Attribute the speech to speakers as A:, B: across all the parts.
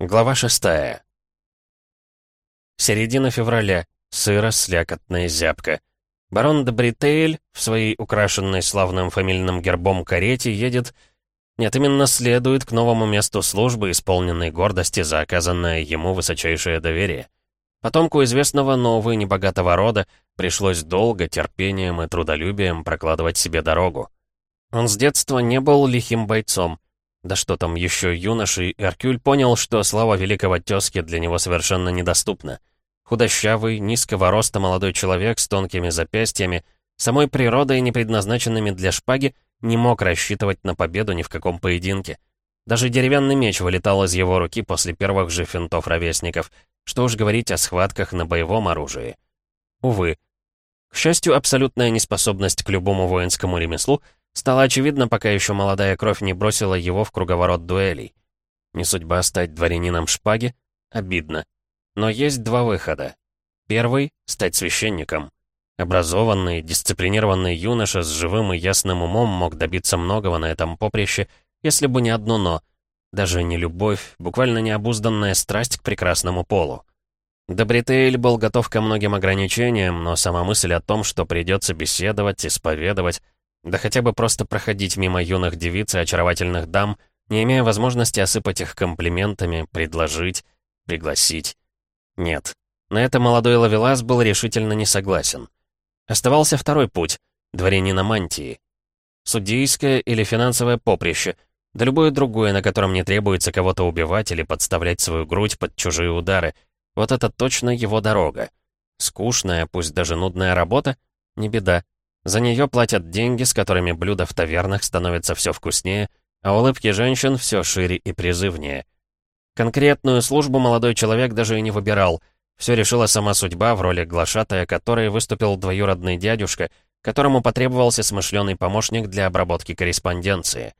A: Глава шестая. Середина февраля. Сыро, слякотно и зябко. Барон де Бритейль в своей украшенной славным фамильным гербом карете едет... Нет, именно следует к новому месту службы, исполненной гордости за оказанное ему высочайшее доверие. Потомку известного, но, увы, небогатого рода пришлось долго, терпением и трудолюбием прокладывать себе дорогу. Он с детства не был лихим бойцом, да что там, еще юношей, Эркюль понял, что слава великого тезки для него совершенно недоступна. Худощавый, низкого роста молодой человек с тонкими запястьями, самой природой, не предназначенными для шпаги, не мог рассчитывать на победу ни в каком поединке. Даже деревянный меч вылетал из его руки после первых же финтов ровесников, что уж говорить о схватках на боевом оружии. Увы. К счастью, абсолютная неспособность к любому воинскому ремеслу — Стало очевидно, пока еще молодая кровь не бросила его в круговорот дуэлей. Не судьба стать дворянином шпаги? Обидно. Но есть два выхода. Первый — стать священником. Образованный, дисциплинированный юноша с живым и ясным умом мог добиться многого на этом поприще, если бы не одно «но». Даже не любовь, буквально необузданная страсть к прекрасному полу. Добритейль был готов ко многим ограничениям, но сама мысль о том, что придется беседовать, исповедовать, да хотя бы просто проходить мимо юных девиц и очаровательных дам, не имея возможности осыпать их комплиментами, предложить, пригласить. Нет. На это молодой Лавелас был решительно не согласен. Оставался второй путь — дворянина мантии. Судейское или финансовое поприще, да любое другое, на котором не требуется кого-то убивать или подставлять свою грудь под чужие удары. Вот это точно его дорога. Скучная, пусть даже нудная работа — не беда. За нее платят деньги, с которыми блюда в тавернах становятся все вкуснее, а улыбки женщин все шире и призывнее. Конкретную службу молодой человек даже и не выбирал. Все решила сама судьба, в роли глашатая которой выступил двоюродный дядюшка, которому потребовался смышленый помощник для обработки корреспонденции.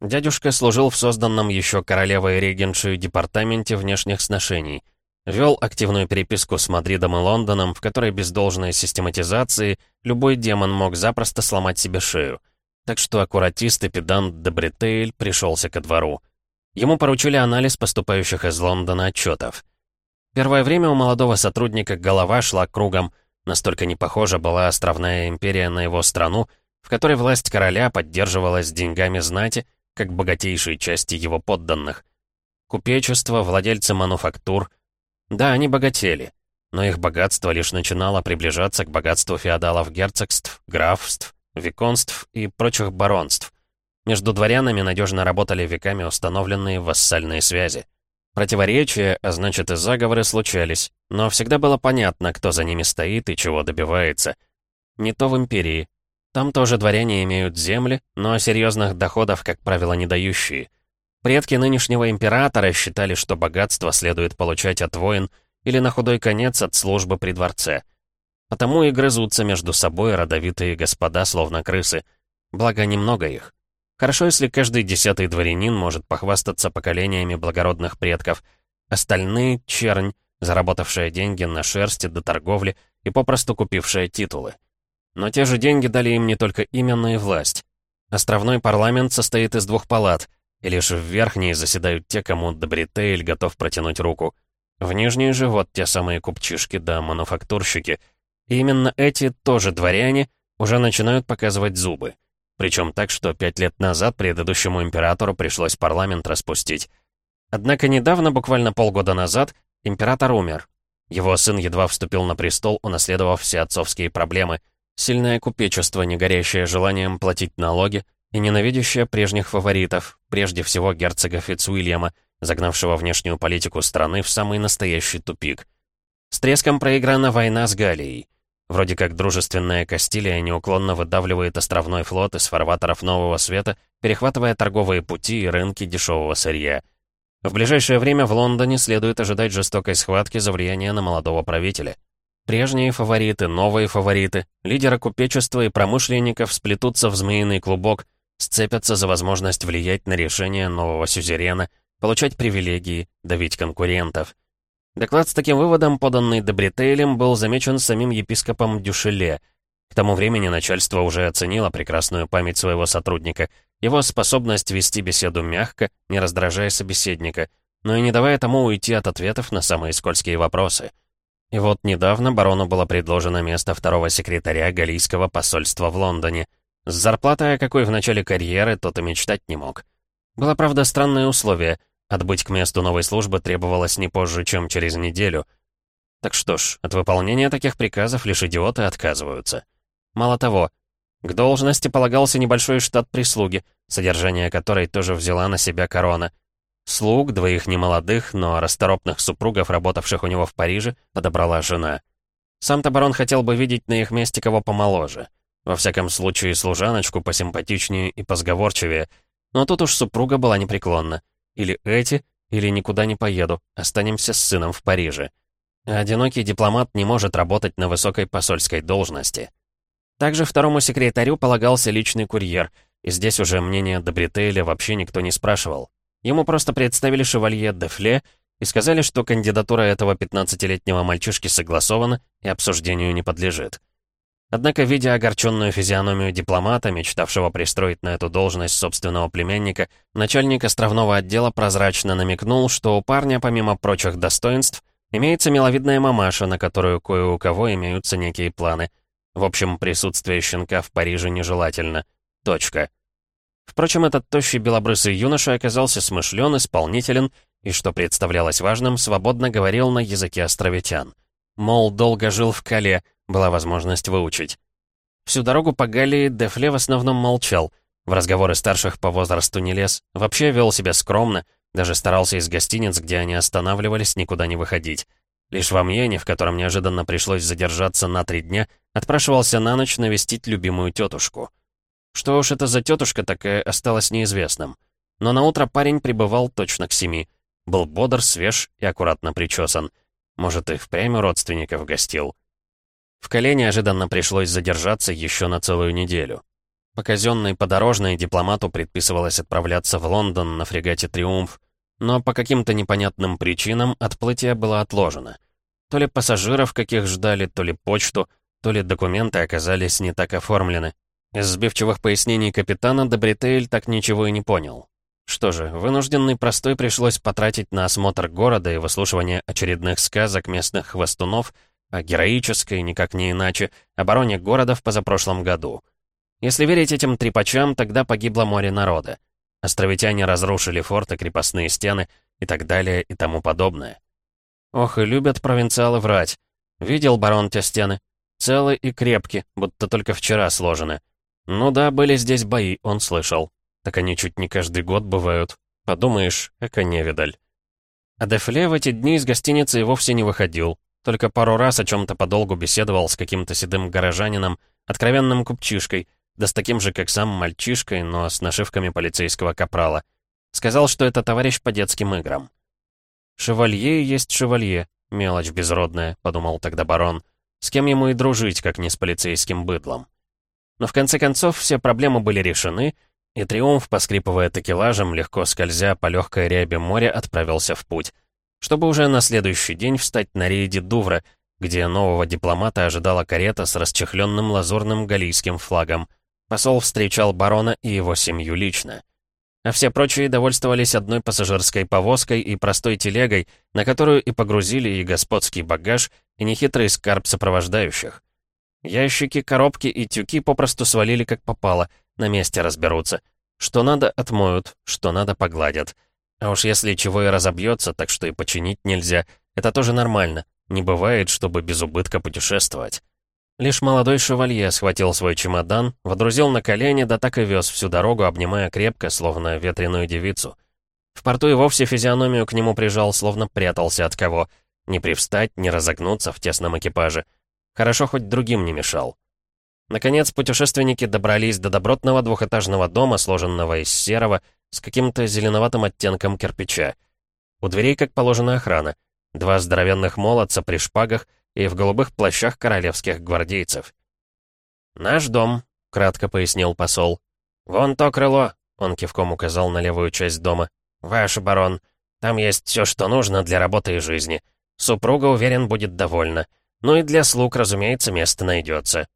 A: Дядюшка служил в созданном еще королевой регеншей департаменте внешних сношений — Вел активную переписку с Мадридом и Лондоном, в которой без должной систематизации любой демон мог запросто сломать себе шею. Так что аккуратист и педант Дебритейль пришелся ко двору. Ему поручили анализ поступающих из Лондона отчетов. Первое время у молодого сотрудника голова шла кругом, настолько не похожа была островная империя на его страну, в которой власть короля поддерживалась деньгами знати, как богатейшей части его подданных. Купечество, владельцы мануфактур — да, они богатели, но их богатство лишь начинало приближаться к богатству феодалов герцогств, графств, виконств и прочих баронств. Между дворянами надежно работали веками установленные вассальные связи. Противоречия, а значит и заговоры случались, но всегда было понятно, кто за ними стоит и чего добивается. Не то в империи. Там тоже дворяне имеют земли, но серьезных доходов, как правило, не дающие – Предки нынешнего императора считали, что богатство следует получать от войн или на худой конец от службы при дворце. Потому и грызутся между собой родовитые господа, словно крысы. Благо, немного их. Хорошо, если каждый десятый дворянин может похвастаться поколениями благородных предков. Остальные — чернь, заработавшая деньги на шерсти до торговли и попросту купившая титулы. Но те же деньги дали им не только имя, но и власть. Островной парламент состоит из двух палат — и лишь в верхней заседают те, кому Добритейль готов протянуть руку. В нижней же вот те самые купчишки да мануфактурщики. И именно эти, тоже дворяне, уже начинают показывать зубы. Причем так, что пять лет назад предыдущему императору пришлось парламент распустить. Однако недавно, буквально полгода назад, император умер. Его сын едва вступил на престол, унаследовав все отцовские проблемы. Сильное купечество, не горящее желанием платить налоги, и ненавидящая прежних фаворитов, прежде всего герцога Фицуильяма, загнавшего внешнюю политику страны в самый настоящий тупик. С треском проиграна война с Галией. Вроде как дружественная Кастилия неуклонно выдавливает островной флот из фарватеров Нового Света, перехватывая торговые пути и рынки дешевого сырья. В ближайшее время в Лондоне следует ожидать жестокой схватки за влияние на молодого правителя. Прежние фавориты, новые фавориты, лидеры купечества и промышленников сплетутся в змеиный клубок — сцепятся за возможность влиять на решение нового сюзерена, получать привилегии, давить конкурентов. Доклад с таким выводом, поданный Добритейлем, был замечен самим епископом Дюшеле. К тому времени начальство уже оценило прекрасную память своего сотрудника, его способность вести беседу мягко, не раздражая собеседника, но и не давая тому уйти от ответов на самые скользкие вопросы. И вот недавно барону было предложено место второго секретаря галийского посольства в Лондоне. С зарплатой, какой в начале карьеры, тот и мечтать не мог. Было, правда, странное условие. Отбыть к месту новой службы требовалось не позже, чем через неделю. Так что ж, от выполнения таких приказов лишь идиоты отказываются. Мало того, к должности полагался небольшой штат прислуги, содержание которой тоже взяла на себя корона. Слуг, двоих немолодых, но расторопных супругов, работавших у него в Париже, подобрала жена. Сам-то барон хотел бы видеть на их месте кого помоложе. Во всяком случае, служаночку посимпатичнее и позговорчивее. Но тут уж супруга была непреклонна. Или эти, или никуда не поеду, останемся с сыном в Париже. Одинокий дипломат не может работать на высокой посольской должности. Также второму секретарю полагался личный курьер, и здесь уже мнение Добритейля вообще никто не спрашивал. Ему просто представили шевалье Дефле и сказали, что кандидатура этого 15-летнего мальчишки согласована и обсуждению не подлежит. Однако, видя огорченную физиономию дипломата, мечтавшего пристроить на эту должность собственного племянника, начальник островного отдела прозрачно намекнул, что у парня, помимо прочих достоинств, имеется миловидная мамаша, на которую кое у кого имеются некие планы — в общем, присутствие щенка в Париже нежелательно. Точка. Впрочем, этот тощий белобрысый юноша оказался смышлен, исполнителен и, что представлялось важным, свободно говорил на языке островитян. Мол, долго жил в Кале, была возможность выучить. Всю дорогу по Галлии Дефле в основном молчал, в разговоры старших по возрасту не лез, вообще вел себя скромно, даже старался из гостиниц, где они останавливались, никуда не выходить. Лишь в Амьене, в котором неожиданно пришлось задержаться на три дня, отпрашивался на ночь навестить любимую тетушку. Что уж это за тетушка такая, осталось неизвестным. Но на утро парень прибывал точно к семи. Был бодр, свеж и аккуратно причесан. Может, и впрямь родственников гостил. В Кале неожиданно пришлось задержаться еще на целую неделю. По казенной подорожной дипломату предписывалось отправляться в Лондон на фрегате «Триумф», но по каким-то непонятным причинам отплытие было отложено. То ли пассажиров каких ждали, то ли почту, то ли документы оказались не так оформлены. Из сбивчивых пояснений капитана Добритейль так ничего и не понял. Что же, вынужденный простой пришлось потратить на осмотр города и выслушивание очередных сказок местных хвостунов о героической, никак не иначе, обороне города в позапрошлом году. Если верить этим трепачам, тогда погибло море народа. Островитяне разрушили форты, крепостные стены и так далее и тому подобное. Ох, и любят провинциалы врать. Видел барон те стены? Целы и крепки, будто только вчера сложены. Ну да, были здесь бои, он слышал. Так они чуть не каждый год бывают. Подумаешь, эко невидаль. А Дефле в эти дни из гостиницы и вовсе не выходил. Только пару раз о чем-то подолгу беседовал с каким-то седым горожанином, откровенным купчишкой — да с таким же, как сам мальчишкой, но с нашивками полицейского капрала. Сказал, что это товарищ по детским играм. «Шевалье есть шевалье, мелочь безродная», — подумал тогда барон. «С кем ему и дружить, как не с полицейским быдлом?» Но в конце концов все проблемы были решены, и Триумф, поскрипывая такелажем, легко скользя по легкой рябе моря, отправился в путь, чтобы уже на следующий день встать на рейде Дувра, где нового дипломата ожидала карета с расчехленным лазурным галийским флагом — Посол встречал барона и его семью лично. А все прочие довольствовались одной пассажирской повозкой и простой телегой, на которую и погрузили и господский багаж, и нехитрый скарб сопровождающих. Ящики, коробки и тюки попросту свалили как попало, на месте разберутся. Что надо, отмоют, что надо, погладят. А уж если чего и разобьется, так что и починить нельзя, это тоже нормально. Не бывает, чтобы без убытка путешествовать. Лишь молодой шевалье схватил свой чемодан, водрузил на колени, да так и вез всю дорогу, обнимая крепко, словно ветреную девицу. В порту и вовсе физиономию к нему прижал, словно прятался от кого. Не привстать, не разогнуться в тесном экипаже. Хорошо, хоть другим не мешал. Наконец, путешественники добрались до добротного двухэтажного дома, сложенного из серого, с каким-то зеленоватым оттенком кирпича. У дверей, как положено, охрана. Два здоровенных молодца при шпагах — и в голубых плащах королевских гвардейцев. «Наш дом», — кратко пояснил посол. «Вон то крыло», — он кивком указал на левую часть дома. «Ваш барон. Там есть все, что нужно для работы и жизни. Супруга, уверен, будет довольна. Ну и для слуг, разумеется, место найдется».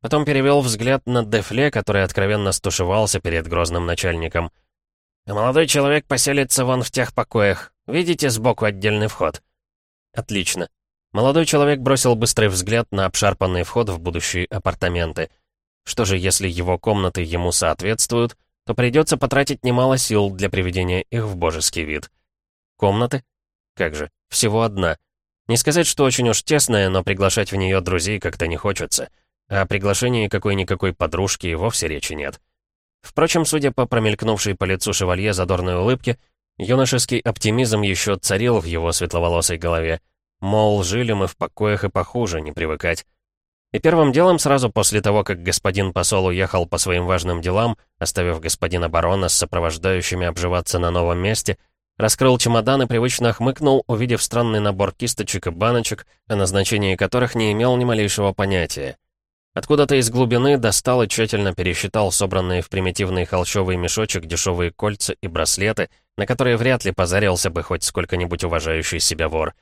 A: Потом перевел взгляд на Дефле, который откровенно стушевался перед грозным начальником. А молодой человек поселится вон в тех покоях. Видите сбоку отдельный вход?» «Отлично». Молодой человек бросил быстрый взгляд на обшарпанный вход в будущие апартаменты. Что же, если его комнаты ему соответствуют, то придется потратить немало сил для приведения их в божеский вид. Комнаты? Как же, всего одна. Не сказать, что очень уж тесная, но приглашать в нее друзей как-то не хочется. А о приглашении какой-никакой подружки и вовсе речи нет. Впрочем, судя по промелькнувшей по лицу шевалье задорной улыбке, юношеский оптимизм еще царил в его светловолосой голове. Мол, жили мы в покоях и похуже, не привыкать. И первым делом, сразу после того, как господин посол уехал по своим важным делам, оставив господина барона с сопровождающими обживаться на новом месте, раскрыл чемодан и привычно хмыкнул, увидев странный набор кисточек и баночек, о назначении которых не имел ни малейшего понятия. Откуда-то из глубины достал и тщательно пересчитал собранные в примитивный холщовый мешочек дешевые кольца и браслеты, на которые вряд ли позарился бы хоть сколько-нибудь уважающий себя вор.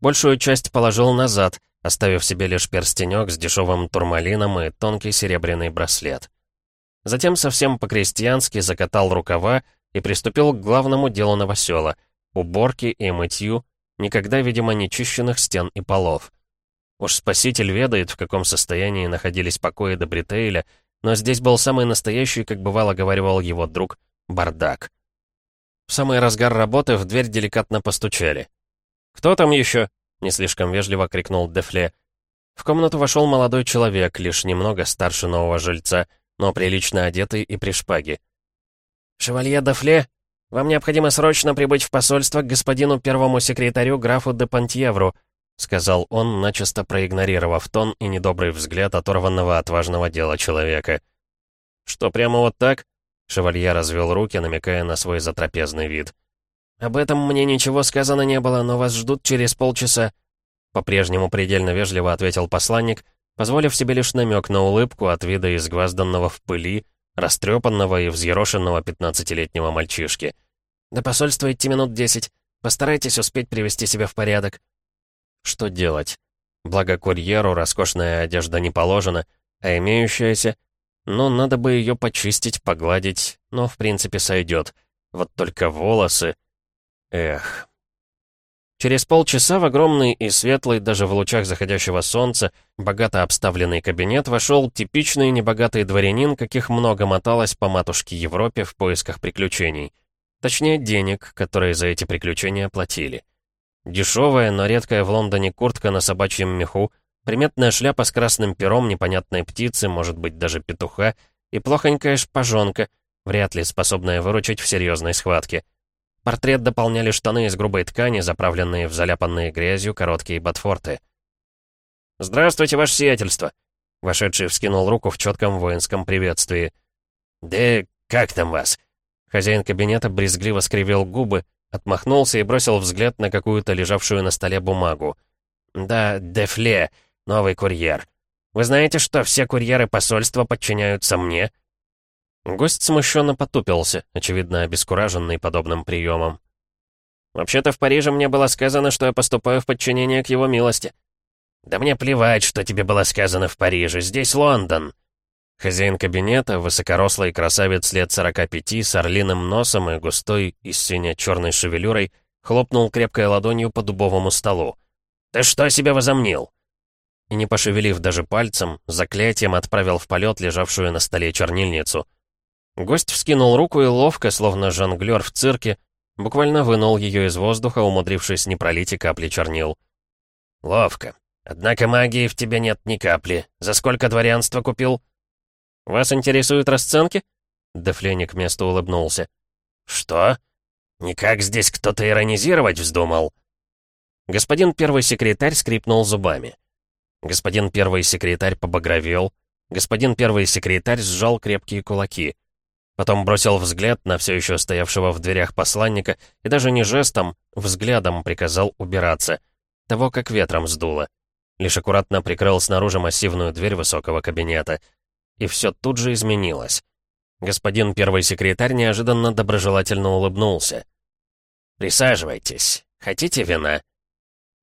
A: Большую часть положил назад, оставив себе лишь перстенек с дешевым турмалином и тонкий серебряный браслет. Затем совсем по-крестьянски закатал рукава и приступил к главному делу новосела — уборке и мытью, никогда, видимо, не чищенных стен и полов. Уж спаситель ведает, в каком состоянии находились покои до Бритейля, но здесь был самый настоящий, как бывало говаривал его друг, бардак. В самый разгар работы в дверь деликатно постучали. «Кто там еще?» — не слишком вежливо крикнул Дефле. В комнату вошел молодой человек, лишь немного старше нового жильца, но прилично одетый и при шпаге. «Шевалье Дефле, вам необходимо срочно прибыть в посольство к господину первому секретарю графу де Пантьевру», — сказал он, начисто проигнорировав тон и недобрый взгляд оторванного от важного дела человека. «Что, прямо вот так?» — шевалье развел руки, намекая на свой затрапезный вид. «Об этом мне ничего сказано не было, но вас ждут через полчаса», — по-прежнему предельно вежливо ответил посланник, позволив себе лишь намек на улыбку от вида изгвазданного в пыли, растрепанного и взъерошенного пятнадцатилетнего мальчишки. «До посольства идти минут десять. Постарайтесь успеть привести себя в порядок». Что делать? Благо курьеру роскошная одежда не положена, а имеющаяся... Ну, надо бы ее почистить, погладить, но в принципе сойдет. Вот только волосы... Эх... Через полчаса в огромный и светлый, даже в лучах заходящего солнца, богато обставленный кабинет вошел типичный небогатый дворянин, каких много моталось по матушке Европе в поисках приключений. Точнее, денег, которые за эти приключения платили. Дешевая, но редкая в Лондоне куртка на собачьем меху, приметная шляпа с красным пером непонятной птицы, может быть, даже петуха, и плохонькая шпажонка, вряд ли способная выручить в серьезной схватке. Портрет дополняли штаны из грубой ткани, заправленные в заляпанные грязью короткие ботфорты. «Здравствуйте, ваше сиятельство!» Вошедший вскинул руку в четком воинском приветствии. «Да как там вас?» Хозяин кабинета брезгливо скривил губы, Отмахнулся и бросил взгляд на какую-то лежавшую на столе бумагу. «Да, Дефле, новый курьер. Вы знаете, что все курьеры посольства подчиняются мне?» Гость смущенно потупился, очевидно обескураженный подобным приемом. «Вообще-то в Париже мне было сказано, что я поступаю в подчинение к его милости». «Да мне плевать, что тебе было сказано в Париже. Здесь Лондон». Хозяин кабинета, высокорослый красавец лет 45 с орлиным носом и густой и сине-черной шевелюрой, хлопнул крепкой ладонью по дубовому столу. «Ты что себе возомнил?» И не пошевелив даже пальцем, заклятием отправил в полет лежавшую на столе чернильницу. Гость вскинул руку и ловко, словно жонглер в цирке, буквально вынул ее из воздуха, умудрившись не пролить и капли чернил. «Ловко. Однако магии в тебе нет ни капли. За сколько дворянства купил?» «Вас интересуют расценки?» Дефле к месту улыбнулся. «Что? Никак здесь кто-то иронизировать вздумал?» Господин первый секретарь скрипнул зубами. Господин первый секретарь побагровел. Господин первый секретарь сжал крепкие кулаки. Потом бросил взгляд на все еще стоявшего в дверях посланника и даже не жестом, взглядом приказал убираться. Того, как ветром сдуло. Лишь аккуратно прикрыл снаружи массивную дверь высокого кабинета — и все тут же изменилось. Господин первый секретарь неожиданно доброжелательно улыбнулся. «Присаживайтесь. Хотите вина?»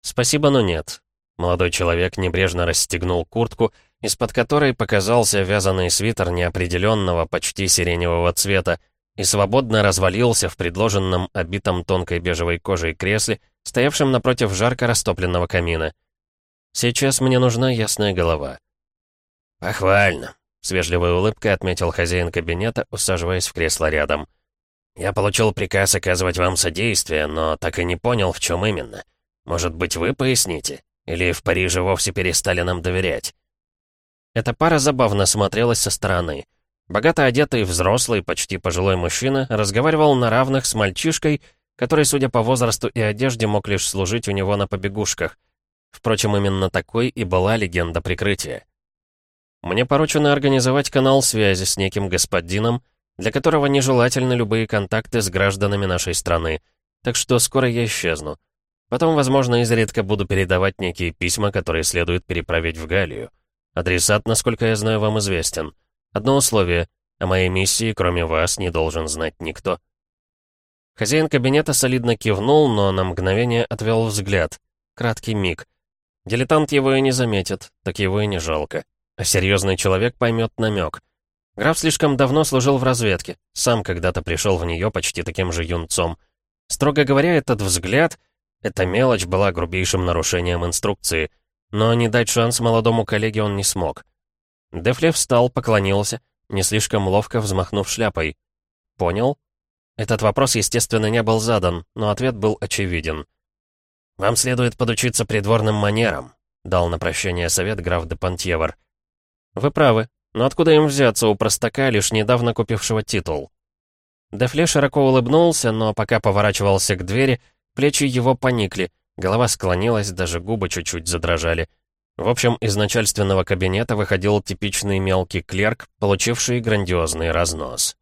A: «Спасибо, но нет». Молодой человек небрежно расстегнул куртку, из-под которой показался вязаный свитер неопределенного, почти сиреневого цвета, и свободно развалился в предложенном обитом тонкой бежевой кожей кресле, стоявшем напротив жарко растопленного камина. Сейчас мне нужна ясная голова. «Похвально», — с вежливой улыбкой отметил хозяин кабинета, усаживаясь в кресло рядом. «Я получил приказ оказывать вам содействие, но так и не понял, в чем именно. Может быть, вы поясните? Или в Париже вовсе перестали нам доверять?» Эта пара забавно смотрелась со стороны. Богато одетый взрослый, почти пожилой мужчина разговаривал на равных с мальчишкой, который, судя по возрасту и одежде, мог лишь служить у него на побегушках. Впрочем, именно такой и была легенда прикрытия. Мне поручено организовать канал связи с неким господином, для которого нежелательны любые контакты с гражданами нашей страны, так что скоро я исчезну. Потом, возможно, изредка буду передавать некие письма, которые следует переправить в Галлию. Адресат, насколько я знаю, вам известен. Одно условие. О моей миссии, кроме вас, не должен знать никто. Хозяин кабинета солидно кивнул, но на мгновение отвел взгляд. Краткий миг. Дилетант его и не заметит, так его и не жалко. А серьезный человек поймет намек. Граф слишком давно служил в разведке, сам когда-то пришел в нее почти таким же юнцом. Строго говоря, этот взгляд, эта мелочь была грубейшим нарушением инструкции, но не дать шанс молодому коллеге он не смог. Дефле встал, поклонился, не слишком ловко взмахнув шляпой. «Понял?» Этот вопрос, естественно, не был задан, но ответ был очевиден. «Вам следует подучиться придворным манерам», — дал на прощение совет граф де Пантьевр. «Вы правы, но откуда им взяться у простака, лишь недавно купившего титул?» Дефле широко улыбнулся, но пока поворачивался к двери, плечи его поникли, голова склонилась, даже губы чуть-чуть задрожали — в общем, из начальственного кабинета выходил типичный мелкий клерк, получивший грандиозный разнос.